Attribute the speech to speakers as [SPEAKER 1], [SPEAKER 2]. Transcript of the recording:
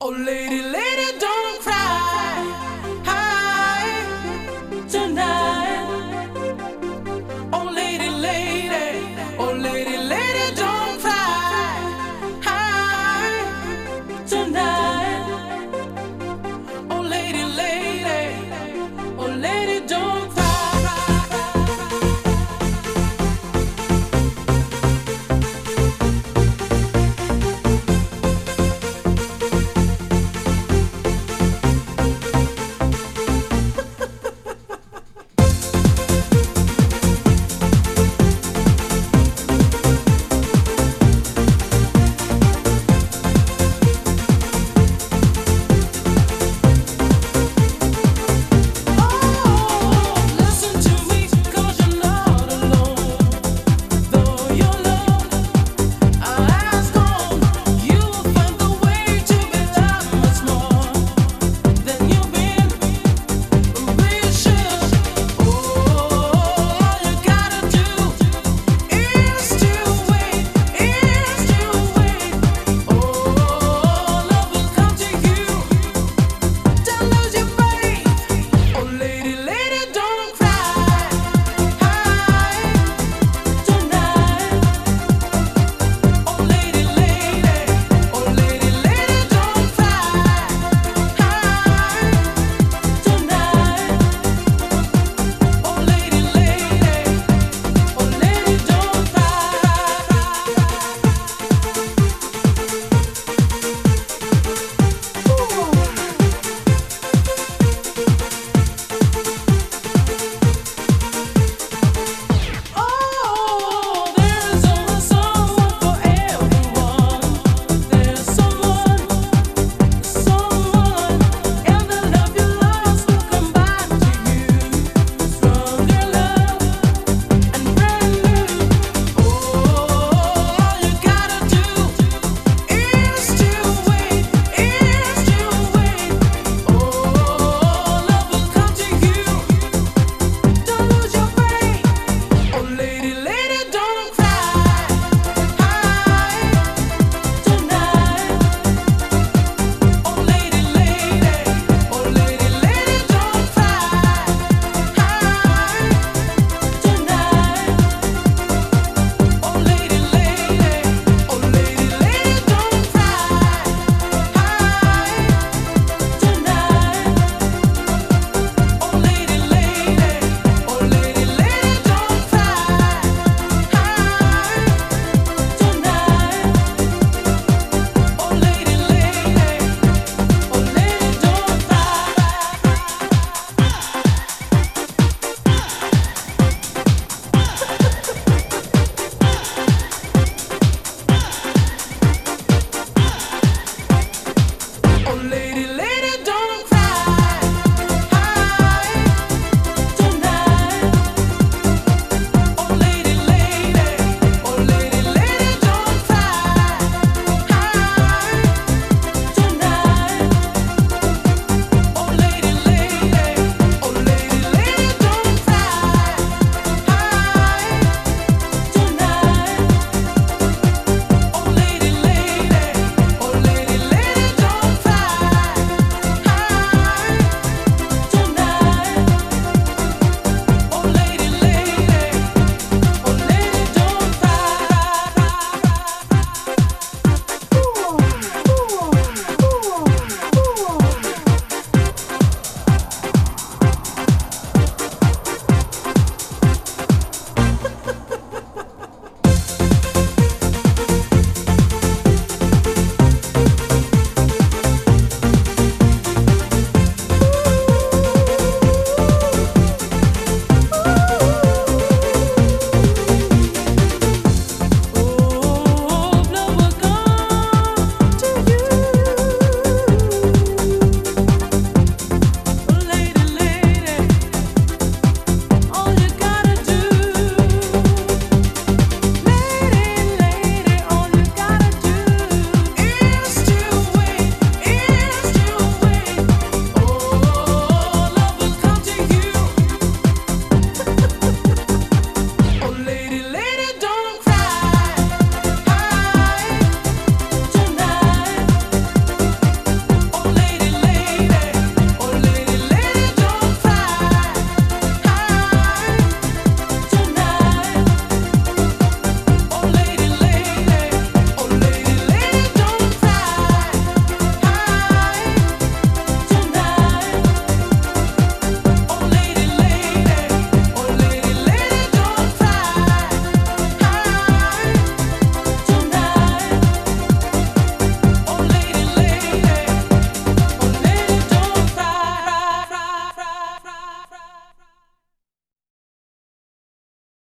[SPEAKER 1] Oh, lady, lady.